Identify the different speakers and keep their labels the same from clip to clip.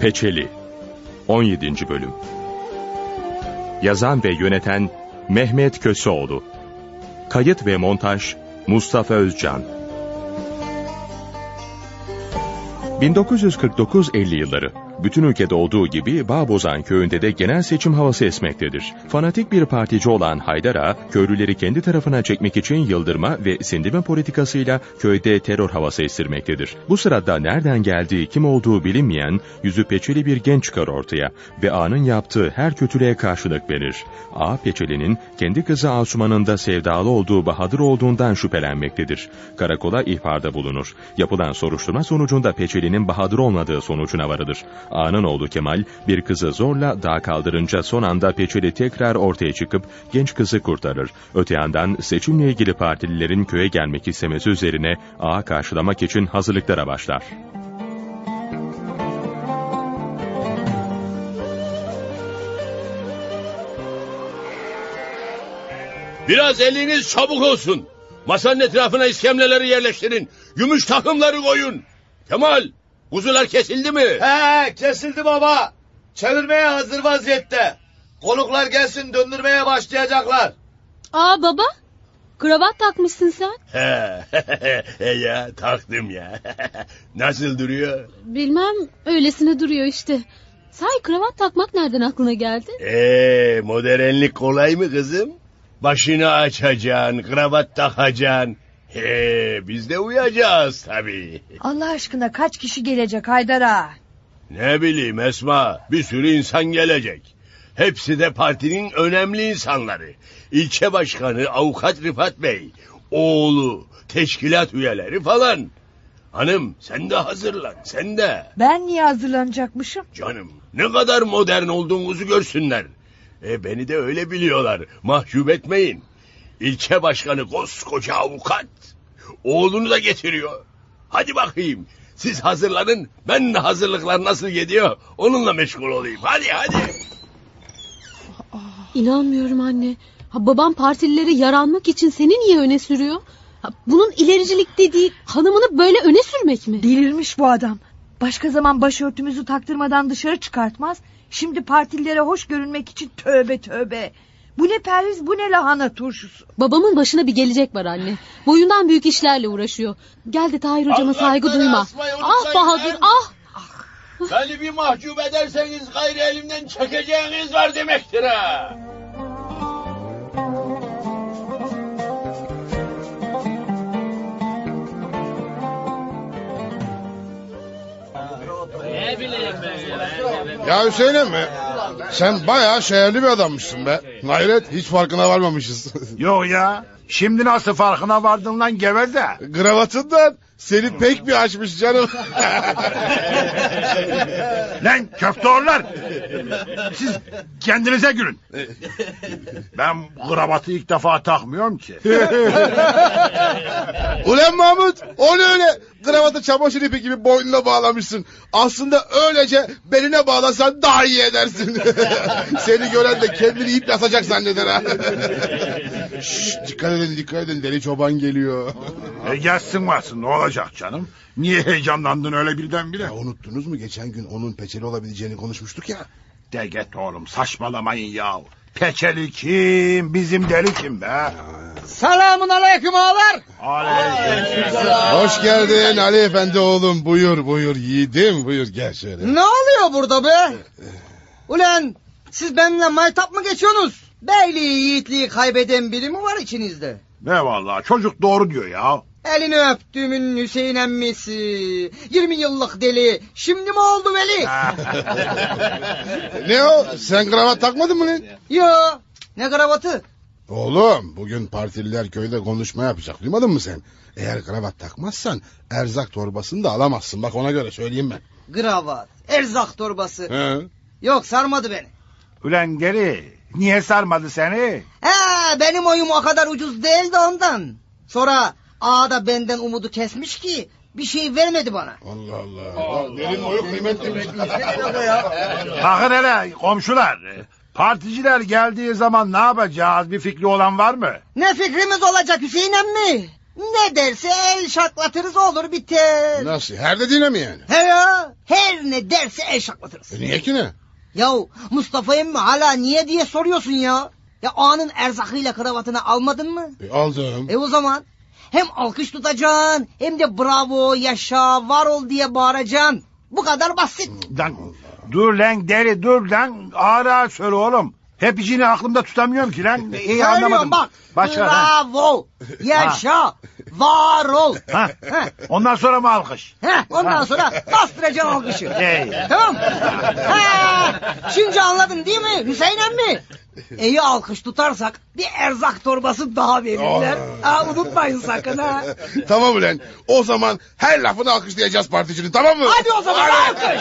Speaker 1: Peçeli 17. Bölüm. Yazan ve yöneten Mehmet Köseoğlu. Kayıt ve montaj Mustafa Özcan. 1949-50 yılları bütün ülkede olduğu gibi Bağbozan köyünde de genel seçim havası esmektedir. Fanatik bir partici olan Haydar Ağa, köylüleri kendi tarafına çekmek için yıldırma ve sindirme politikasıyla köyde terör havası estirmektedir. Bu sırada nereden geldiği, kim olduğu bilinmeyen, yüzü peçeli bir genç çıkar ortaya ve Ağa'nın yaptığı her kötülüğe karşılık verir. Ağa Peçeli'nin kendi kızı Asuman'ın da sevdalı olduğu Bahadır olduğundan şüphelenmektedir. Karakola ihbarda bulunur. Yapılan soruşturma sonucunda Peçeli'nin Bahadır olmadığı sonucuna varılır. Ağa'nın oğlu Kemal bir kızı zorla dağa kaldırınca son anda Peçeli tekrar ortaya çıkıp genç kızı kurtarır. Öte yandan seçimle ilgili partililerin köye gelmek istemesi üzerine Ağa karşılamak için hazırlıklara başlar.
Speaker 2: Biraz eliniz çabuk olsun. Masanın etrafına iskemleleri yerleştirin. Gümüş takımları koyun. Kemal, kuzular kesildi mi?
Speaker 3: He kesildi baba. Çevirmeye hazır vaziyette. Konuklar gelsin döndürmeye başlayacaklar.
Speaker 4: Aa baba, kravat takmışsın sen.
Speaker 2: He, he ya taktım ya. Nasıl duruyor?
Speaker 4: Bilmem, öylesine duruyor işte. Sahi kravat takmak nereden aklına geldi?
Speaker 2: Ee, modernlik kolay mı kızım? Başını açacaksın, kravat takacaksın. He, biz de uyacağız tabii.
Speaker 5: Allah aşkına kaç kişi gelecek Haydar ağa?
Speaker 2: Ne bileyim Esma, bir sürü insan gelecek. Hepsi de partinin önemli insanları. İlçe başkanı avukat Rıfat Bey, oğlu, teşkilat üyeleri falan. Hanım sen de hazırlan, sen de.
Speaker 5: Ben niye hazırlanacakmışım?
Speaker 2: Canım ne kadar modern olduğunuzu görsünler. E, beni de öyle biliyorlar, mahcup etmeyin. İlçe başkanı koskoca avukat. Oğlunu da getiriyor. Hadi bakayım. Siz hazırlanın. Ben de hazırlıklar nasıl gidiyor onunla meşgul olayım. Hadi hadi.
Speaker 4: İnanmıyorum anne. Ha, babam partilileri yaranmak için seni niye öne sürüyor? Ha, bunun ilericilik dediği hanımını böyle öne sürmek mi?
Speaker 5: Delirmiş bu adam. Başka zaman başörtümüzü taktırmadan dışarı çıkartmaz. Şimdi partilere hoş görünmek için tövbe tövbe. Bu ne perhiz bu ne lahana turşusu.
Speaker 4: Babamın başına bir gelecek var anne. Boyundan büyük işlerle uğraşıyor. Gel de Tahir hocama
Speaker 2: Allah
Speaker 4: saygı duyma. Ah Bahadır ah.
Speaker 2: Beni bir mahcup ederseniz gayrı elimden çekeceğiniz var demektir ha.
Speaker 6: Ya Hüseyin mi? Sen bayağı şehirli bir adammışsın be. Hayret hiç farkına varmamışız.
Speaker 7: Yok ya. Şimdi nasıl farkına vardın lan geveze?
Speaker 6: Kravatından seni pek bir açmış canım.
Speaker 7: Lan köfteorlar. Siz kendinize gülün. Ben kravatı ilk defa takmıyorum ki.
Speaker 6: Ulan Mahmut o ne öyle? Kravatı çamaşır ipi gibi boynuna bağlamışsın. Aslında öylece beline bağlasan daha iyi edersin. Seni gören de kendini ip asacak zanneder ha. Şşş, dikkat edin dikkat edin deli çoban geliyor.
Speaker 7: e gelsin varsın ne olacak canım? Niye heyecanlandın öyle birdenbire?
Speaker 6: Ya unuttunuz mu geçen gün onun peçeli olabileceğini konuşmuştuk ya.
Speaker 7: De oğlum saçmalamayın ya. Peçeli kim? Bizim deli kim be?
Speaker 3: Selamun aleyküm ağalar.
Speaker 6: Hoş geldin Ali Efendi oğlum buyur buyur yiğidim buyur gel şöyle.
Speaker 3: Ne oluyor burada be? Ulan siz benimle maytap mı geçiyorsunuz? Beyliği yiğitliği kaybeden biri mi var içinizde?
Speaker 7: Ne vallahi çocuk doğru diyor ya.
Speaker 3: Elini öptüğümün Hüseyin emmisi. 20 yıllık deli. Şimdi mi oldu veli?
Speaker 6: Ne o sen kravat takmadın mı lan?
Speaker 3: Yo. Ne kravatı?
Speaker 6: Oğlum bugün partililer köyde konuşma yapacak duymadın mı sen? Eğer kravat takmazsan erzak torbasını da alamazsın bak ona göre söyleyeyim ben.
Speaker 3: Kravat. Erzak torbası.
Speaker 6: He.
Speaker 3: Yok sarmadı beni.
Speaker 7: Ulan deli niye sarmadı seni?
Speaker 3: He benim oyum o kadar ucuz değil de ondan. Sonra ağa da benden umudu kesmiş ki bir şey vermedi bana.
Speaker 6: Allah Allah. Derin boyu kıymetli.
Speaker 7: Bakın hele komşular. Particiler geldiği zaman ne yapacağız bir fikri olan var mı?
Speaker 3: Ne fikrimiz olacak Hüseyin emmi? Ne derse el şaklatırız olur biter.
Speaker 8: Nasıl? Her dediğine mi yani?
Speaker 3: He ya her ne derse el şaklatırız.
Speaker 8: E niye ki ne?
Speaker 3: Yahu Mustafa emmi hala niye diye soruyorsun ya? Ya anın erzakıyla kravatını almadın mı?
Speaker 8: E, aldım.
Speaker 3: E o zaman hem alkış tutacaksın hem de bravo yaşa var ol diye bağıracaksın. Bu kadar basit.
Speaker 7: Lan, dur lan deli dur lan. Ağır ağır söyle oğlum. Hep içini aklımda tutamıyorum ki lan. İyi
Speaker 3: Söylüyorum
Speaker 7: anlamadım.
Speaker 3: bak.
Speaker 7: Başka ha.
Speaker 3: bravo yaşa var ol.
Speaker 7: ha. Ondan sonra mı alkış?
Speaker 3: Heh, ondan sonra bastıracaksın alkışı.
Speaker 7: Ey.
Speaker 3: Tamam. Ha, şimdi anladın değil mi Hüseyin emmi? İyi alkış tutarsak bir erzak torbası daha verirler. Ha, unutmayın sakın ha.
Speaker 8: tamam ulan. O zaman her lafını alkışlayacağız particinin tamam mı?
Speaker 3: Hadi o zaman alkış.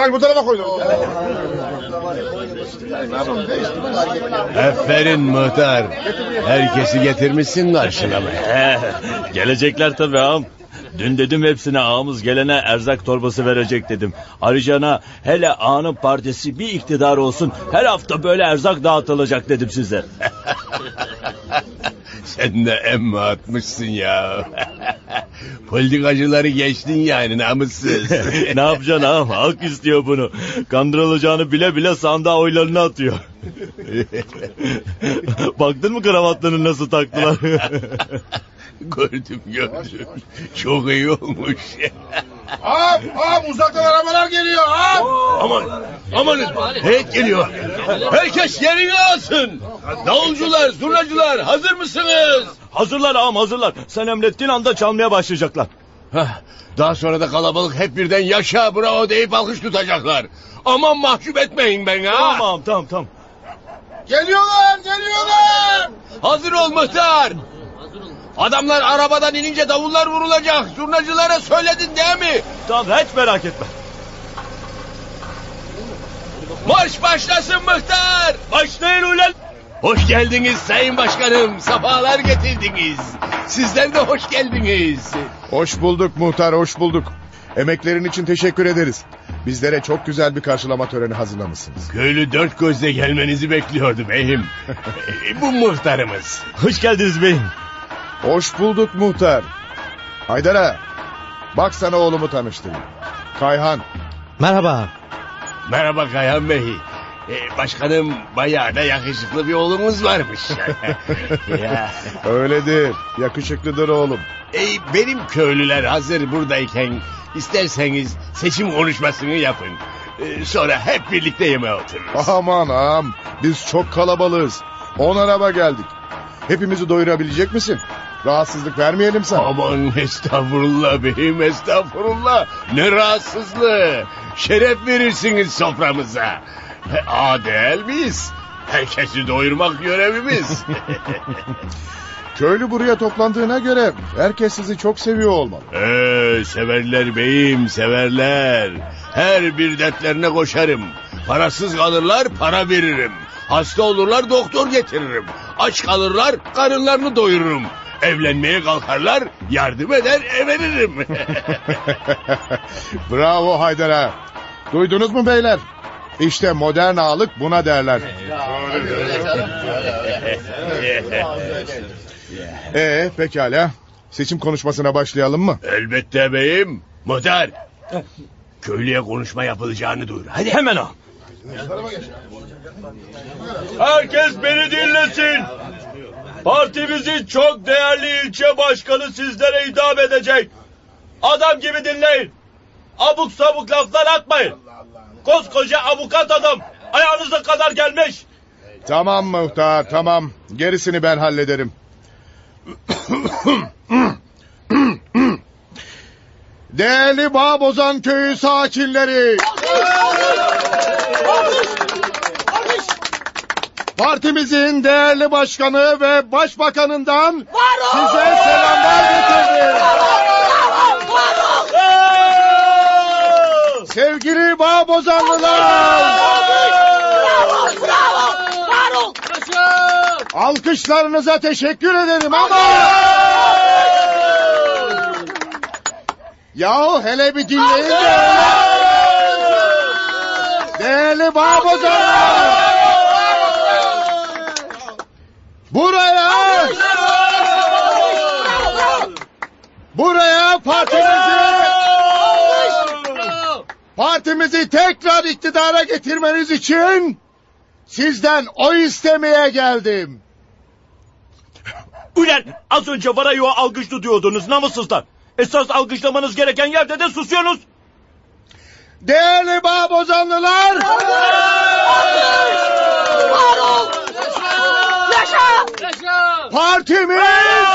Speaker 8: Yani bu tarafa koydum.
Speaker 2: Aferin muhtar. Herkesi getirmişsin karşına mı?
Speaker 9: Gelecekler tabii ağam. Dün dedim hepsine ağamız gelene erzak torbası verecek dedim. Ayrıca hele ağanın partisi bir iktidar olsun her hafta böyle erzak dağıtılacak dedim size.
Speaker 2: Sen de emmi atmışsın ya. Politikacıları geçtin yani namussuz.
Speaker 9: ne yapacaksın ağam? Halk istiyor bunu. Kandırılacağını bile bile sandığa oylarını atıyor. Baktın mı kravatlarını nasıl taktılar?
Speaker 2: gördüm gördüm. Çok iyi olmuş.
Speaker 8: Hop hop uzaktan arabalar geliyor hop.
Speaker 2: aman amanın heyet geliyor. Herkes yerini alsın. Davulcular, zurnacılar hazır mısınız?
Speaker 9: hazırlar ağam hazırlar. Sen emrettiğin anda çalmaya başlayacaklar.
Speaker 2: Daha sonra da kalabalık hep birden yaşa bravo deyip alkış tutacaklar. Aman mahcup etmeyin beni ha.
Speaker 9: Tamam tamam tamam.
Speaker 8: Geliyorlar geliyorlar.
Speaker 2: Hazır ol muhtar. Adamlar arabadan inince davullar vurulacak. Zurnacılara söyledin değil mi?
Speaker 9: Tamam hiç merak etme.
Speaker 2: Marş başlasın muhtar.
Speaker 9: Başlayın ulan.
Speaker 2: Hoş geldiniz sayın başkanım. Safalar getirdiniz. Sizler de hoş geldiniz.
Speaker 8: Hoş bulduk muhtar hoş bulduk. Emeklerin için teşekkür ederiz. Bizlere çok güzel bir karşılama töreni hazırlamışsınız.
Speaker 2: Köylü dört gözle gelmenizi bekliyordu beyim. E, Bu muhtarımız.
Speaker 9: Hoş geldiniz beyim.
Speaker 8: Hoş bulduk muhtar. Haydara bak sana oğlumu tanıştırayım. Kayhan.
Speaker 10: Merhaba.
Speaker 2: Merhaba Kayhan Bey. E, başkanım bayağı da yakışıklı bir oğlumuz varmış. ya,
Speaker 8: Öyledir yakışıklıdır oğlum.
Speaker 2: e, benim köylüler hazır buradayken isterseniz seçim konuşmasını yapın. E, sonra hep birlikte yemeğe otururuz.
Speaker 8: Aman ağam biz çok kalabalığız. On araba geldik. Hepimizi doyurabilecek misin? Rahatsızlık vermeyelim sana.
Speaker 2: Aman estağfurullah beyim estağfurullah. Ne rahatsızlığı. Şeref verirsiniz soframıza. A değil miyiz? Herkesi doyurmak görevimiz.
Speaker 8: Köylü buraya toplandığına göre herkes sizi çok seviyor olmalı.
Speaker 2: ee, severler beyim severler. Her bir dertlerine koşarım. Parasız kalırlar para veririm. Hasta olurlar doktor getiririm. Aç kalırlar karınlarını doyururum. Evlenmeye kalkarlar yardım eder evlenirim.
Speaker 8: Bravo Haydar'a. Duydunuz mu beyler? İşte modern ağalık buna derler. Ee pekala. Seçim konuşmasına başlayalım mı?
Speaker 2: Elbette beyim. Muhtar. Köylüye konuşma yapılacağını duyur. Hadi.
Speaker 9: Hemen o. Herkes beni dinlesin. Partimizin çok değerli ilçe başkanı sizlere hitap edecek. Adam gibi dinleyin. Abuk sabuk laflar atmayın. Koskoca avukat adam ayağınıza kadar gelmiş.
Speaker 8: Tamam muhtar tamam. Gerisini ben hallederim. Değerli Bağbozan köyü sakinleri. Partimizin değerli başkanı ve başbakanından size selamlar getirdim. Sevgili Bağbozanlılar. Alkışlarınıza teşekkür ederim ama...
Speaker 6: Yahu hele bir dinleyin de. Değerli babozanlar. Buraya. Buraya partimizi partimizi tekrar iktidara getirmeniz için sizden oy istemeye geldim.
Speaker 9: Ulan az önce Varayo'ya alkış tutuyordunuz namussuzlar. Esas alkışlamanız gereken yerde de susuyorsunuz.
Speaker 6: Değerli babozanlılar. Partimiz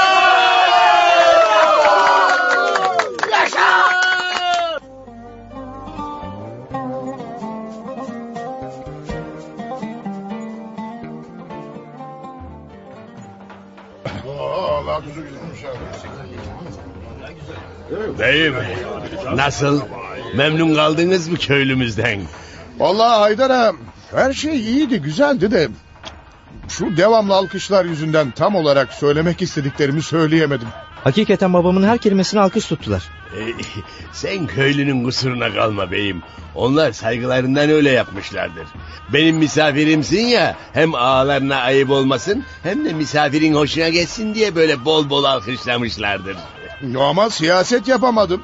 Speaker 2: Beyim nasıl? Memnun kaldınız mı köylümüzden?
Speaker 6: Vallahi Haydar her şey iyiydi güzeldi de şu devamlı alkışlar yüzünden tam olarak söylemek istediklerimi söyleyemedim.
Speaker 10: Hakikaten babamın her kelimesini alkış tuttular.
Speaker 2: Ee, sen köylünün kusuruna kalma beyim. Onlar saygılarından öyle yapmışlardır. Benim misafirimsin ya hem ağalarına ayıp olmasın hem de misafirin hoşuna geçsin diye böyle bol bol alkışlamışlardır.
Speaker 6: Ama siyaset yapamadım.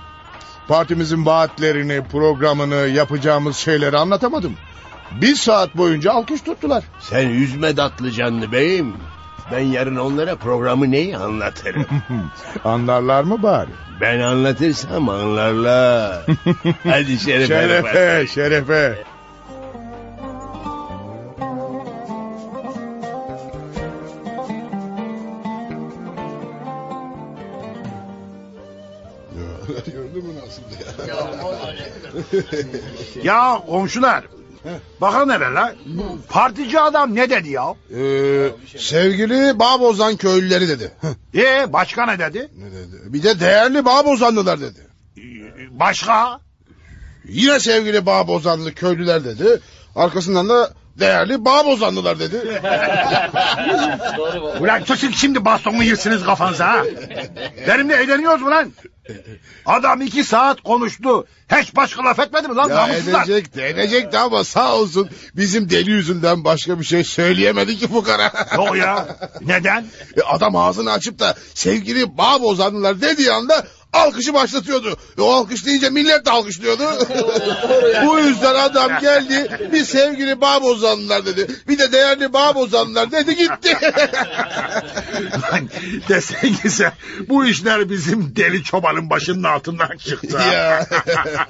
Speaker 6: Partimizin vaatlerini, programını, yapacağımız şeyleri anlatamadım. Bir saat boyunca alkış tuttular.
Speaker 2: Sen üzme tatlı canlı beyim. Ben yarın onlara programı neyi anlatırım.
Speaker 6: Anlarlar mı bari?
Speaker 2: ben anlatırsam anlarlar. Hadi şerefe.
Speaker 6: Şerefe, şerefe. Gördün mü nasıl
Speaker 7: Ya komşular. Bakın hele la. Partici adam ne dedi ya?
Speaker 6: Ee, sevgili Bağbozan köylüleri dedi.
Speaker 7: Ee başka ne dedi?
Speaker 6: ne dedi? Bir de değerli Bağbozanlılar dedi.
Speaker 7: Başka?
Speaker 6: Yine sevgili Bağbozanlı köylüler dedi. Arkasından da değerli Bağbozanlılar dedi.
Speaker 7: Ulan susun şimdi bastonu yirsiniz kafanıza ha. Benimle eğleniyoruz mu lan? Adam iki saat konuştu. Hiç başka laf etmedi mi lan
Speaker 6: ya
Speaker 7: namussuzlar?
Speaker 6: edecekti, edecekti ama sağ olsun bizim deli yüzünden başka bir şey söyleyemedi ki fukara.
Speaker 7: Yok ya. Neden?
Speaker 6: E, Adam ağzını açıp da sevgili Bağbozanlılar dediği anda alkışı başlatıyordu. E, o alkış deyince millet de alkışlıyordu. Bu yüzden adam geldi bir sevgili Bağbozanlılar dedi. Bir de değerli Bağbozanlılar dedi gitti.
Speaker 7: Lan desenize bu işler bizim deli çobanın başının altından çıktı.
Speaker 6: Ya.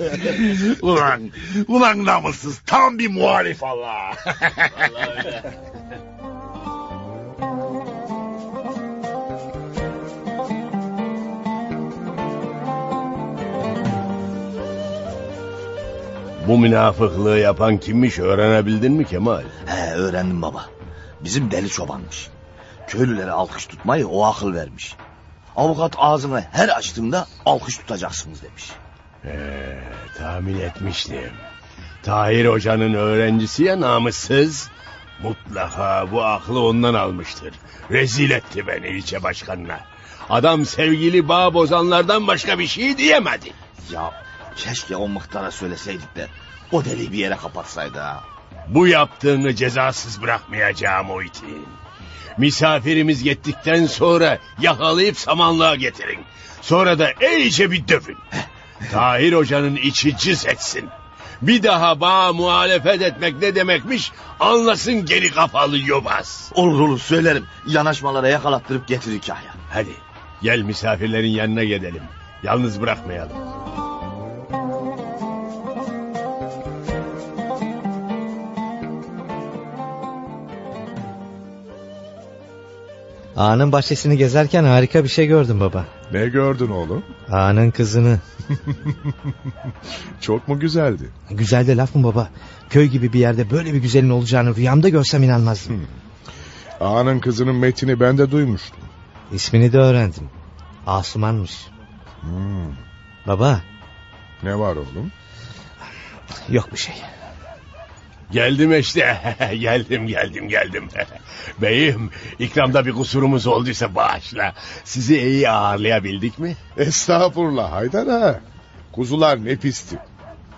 Speaker 7: ulan, ulan namussuz tam bir muhalif Allah.
Speaker 2: Bu münafıklığı yapan kimmiş öğrenebildin mi Kemal?
Speaker 11: He öğrendim baba. Bizim deli çobanmış. Köylülere alkış tutmayı o akıl vermiş. Avukat ağzını her açtığında alkış tutacaksınız demiş.
Speaker 2: Ee, tahmin etmiştim. Tahir Hoca'nın öğrencisi ya namussuz. Mutlaka bu aklı ondan almıştır. Rezil etti beni ilçe başkanına. Adam sevgili bağ bozanlardan başka bir şey diyemedi.
Speaker 11: Ya keşke o muhtara söyleseydik de o deliği bir yere kapatsaydı ha.
Speaker 2: Bu yaptığını cezasız bırakmayacağım o itin. Misafirimiz gittikten sonra yakalayıp samanlığa getirin. Sonra da iyice bir dövün. Tahir Hoca'nın içi cız etsin. Bir daha bağ muhalefet etmek ne demekmiş anlasın geri kafalı yobaz.
Speaker 11: Olur olur söylerim. Yanaşmalara yakalattırıp getir hikaye.
Speaker 2: Hadi gel misafirlerin yanına gidelim. Yalnız bırakmayalım.
Speaker 10: Ağanın bahçesini gezerken harika bir şey gördüm baba.
Speaker 8: Ne gördün oğlum?
Speaker 10: Ağanın kızını.
Speaker 8: Çok mu güzeldi?
Speaker 10: Güzel de laf mı baba? Köy gibi bir yerde böyle bir güzelin olacağını rüyamda görsem inanmazdım.
Speaker 8: Ağanın kızının metini ben de duymuştum.
Speaker 10: İsmini de öğrendim. Asumanmış.
Speaker 8: Hmm,
Speaker 10: Baba
Speaker 8: ne var oğlum?
Speaker 10: yok bir şey.
Speaker 2: Geldim işte. geldim geldim geldim. Beyim ikramda bir kusurumuz olduysa bağışla. Sizi iyi ağırlayabildik mi?
Speaker 6: Estağfurullah Haydar ha.
Speaker 8: Kuzular nefisti.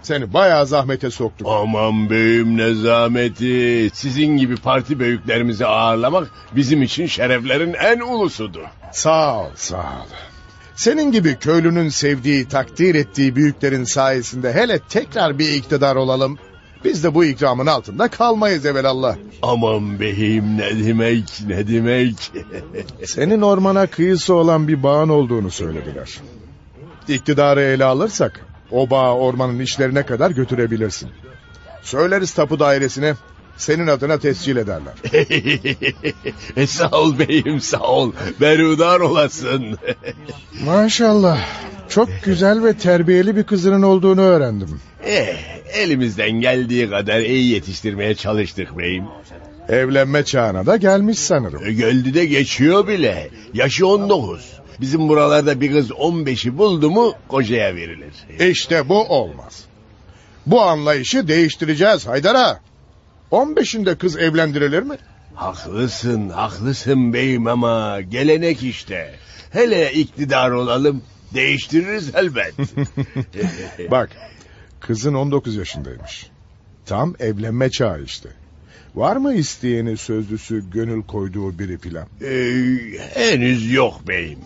Speaker 8: Seni bayağı zahmete soktuk.
Speaker 2: Aman beyim ne zahmeti. Sizin gibi parti büyüklerimizi ağırlamak bizim için şereflerin en ulusudur.
Speaker 8: Sağ ol, sağ ol. Senin gibi köylünün sevdiği, takdir ettiği büyüklerin sayesinde hele tekrar bir iktidar olalım. Biz de bu ikramın altında kalmayız evelallah.
Speaker 2: Aman beyim ne demek ne demek.
Speaker 8: Senin ormana kıyısı olan bir bağın olduğunu söylediler. İktidarı ele alırsak o bağı ormanın işlerine kadar götürebilirsin. Söyleriz tapu dairesine senin adına tescil ederler.
Speaker 2: Sağ ol beyim sağ ol. Berudar olasın.
Speaker 8: Maşallah. Çok güzel ve terbiyeli bir kızının olduğunu öğrendim.
Speaker 2: eh, elimizden geldiği kadar iyi yetiştirmeye çalıştık beyim.
Speaker 8: Evlenme çağına da gelmiş sanırım.
Speaker 2: E, Geldi de geçiyor bile. Yaşı 19. Bizim buralarda bir kız 15'i buldu mu kocaya verilir.
Speaker 8: İşte bu olmaz. Bu anlayışı değiştireceğiz Haydar'a. 15'inde kız evlendirilir mi?
Speaker 2: Haklısın, haklısın beyim ama gelenek işte. Hele iktidar olalım, değiştiririz elbet.
Speaker 8: Bak, kızın 19 yaşındaymış. Tam evlenme çağı işte. Var mı isteyeni sözlüsü gönül koyduğu biri filan?
Speaker 2: Ee, henüz yok beyim.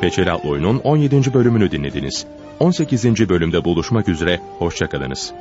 Speaker 1: Peçeli Atlı Oyun'un 17. bölümünü dinlediniz. 18. bölümde buluşmak üzere, hoşçakalınız.